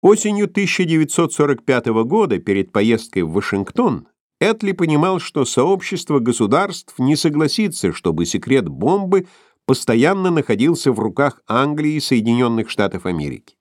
Осенью 1945 года, перед поездкой в Вашингтон, Этли понимал, что сообщество государств не согласится, чтобы секрет бомбы постоянно находился в руках Англии и Соединенных Штатов Америки.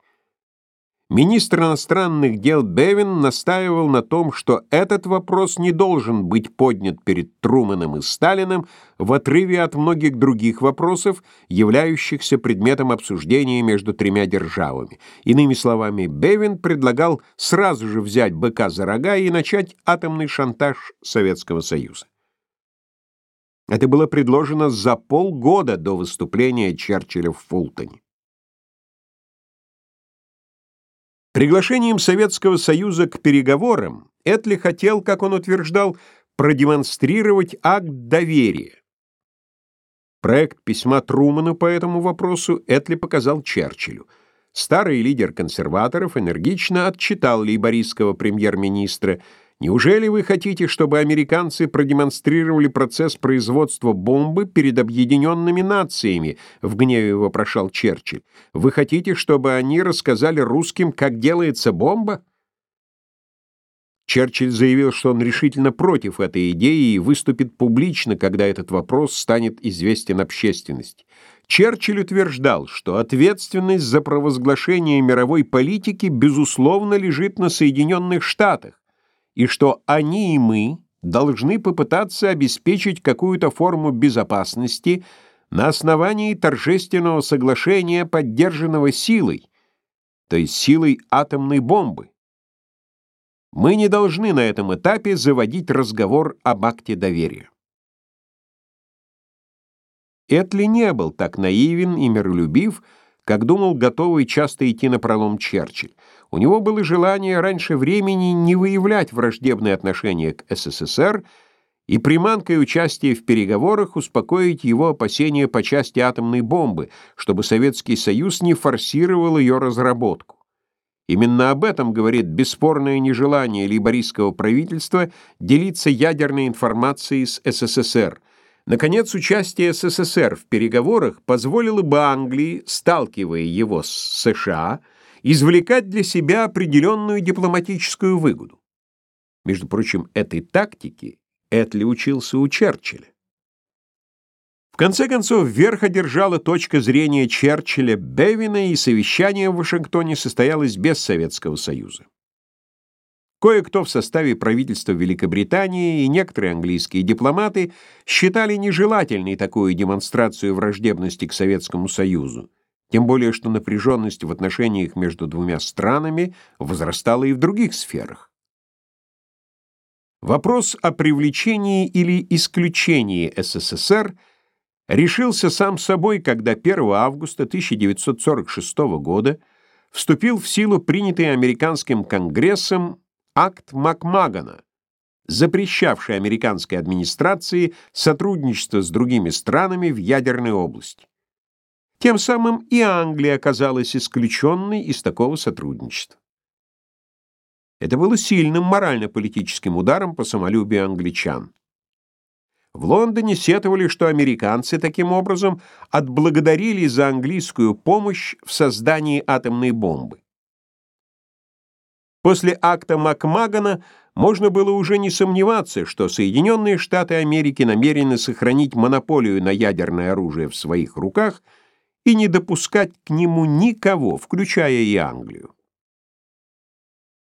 Министр иностранных дел Бевин настаивал на том, что этот вопрос не должен быть поднят перед Трумэном и Сталиным в отрыве от многих других вопросов, являющихся предметом обсуждения между тремя державами. Иными словами, Бевин предлагал сразу же взять быка за рога и начать атомный шантаж Советского Союза. Это было предложено за полгода до выступления Черчилля в Фултоне. Приглашением Советского Союза к переговорам Этли хотел, как он утверждал, продемонстрировать акт доверия. Проект письма Труману по этому вопросу Этли показал Черчиллю. Старый лидер консерваторов энергично отчитал лейбористского премьер-министра – Неужели вы хотите, чтобы американцы продемонстрировали процесс производства бомбы перед объединенными нациями? В гневе вопрошал Черчилль. Вы хотите, чтобы они рассказали русским, как делается бомба? Черчилль заявил, что он решительно против этой идеи и выступит публично, когда этот вопрос станет известен общественности. Черчилль утверждал, что ответственность за провозглашение мировой политики безусловно лежит на Соединенных Штатах, и что они и мы должны попытаться обеспечить какую-то форму безопасности на основании торжественного соглашения, поддержанного силой, то есть силой атомной бомбы. Мы не должны на этом этапе заводить разговор об акте доверия. Этли не был так наивен и миролюбив, как думал готовый часто идти на пролом Черчилль. У него было желание раньше времени не выявлять враждебные отношения к СССР и приманкой участия в переговорах успокоить его опасения по части атомной бомбы, чтобы Советский Союз не форсировал ее разработку. Именно об этом говорит бесспорное нежелание лейбористского правительства делиться ядерной информацией с СССР – Наконец, участие СССР в переговорах позволило бы Англии, сталкивая его с США, извлекать для себя определенную дипломатическую выгоду. Между прочим, этой тактике Этли учился у Черчилля. В конце концов, верх одержала точка зрения Черчилля Бевина, и совещание в Вашингтоне состоялось без Советского Союза. Кое-кто в составе правительства Великобритании и некоторые английские дипломаты считали нежелательной такую демонстрацию враждебности к Советскому Союзу, тем более что напряженность в отношениях между двумя странами возрастала и в других сферах. Вопрос о привлечении или исключении СССР решился сам собой, когда 1 августа 1946 года вступил в силу принятый американским Конгрессом акт Макмагана, запрещавший американской администрации сотрудничество с другими странами в ядерной области. Тем самым и Англия оказалась исключенной из такого сотрудничества. Это было сильным морально-политическим ударом по самолюбию англичан. В Лондоне сетовали, что американцы таким образом отблагодарили за английскую помощь в создании атомной бомбы. После акта Макмагана можно было уже не сомневаться, что Соединенные Штаты Америки намерены сохранить монополию на ядерное оружие в своих руках и не допускать к нему никого, включая и Англию.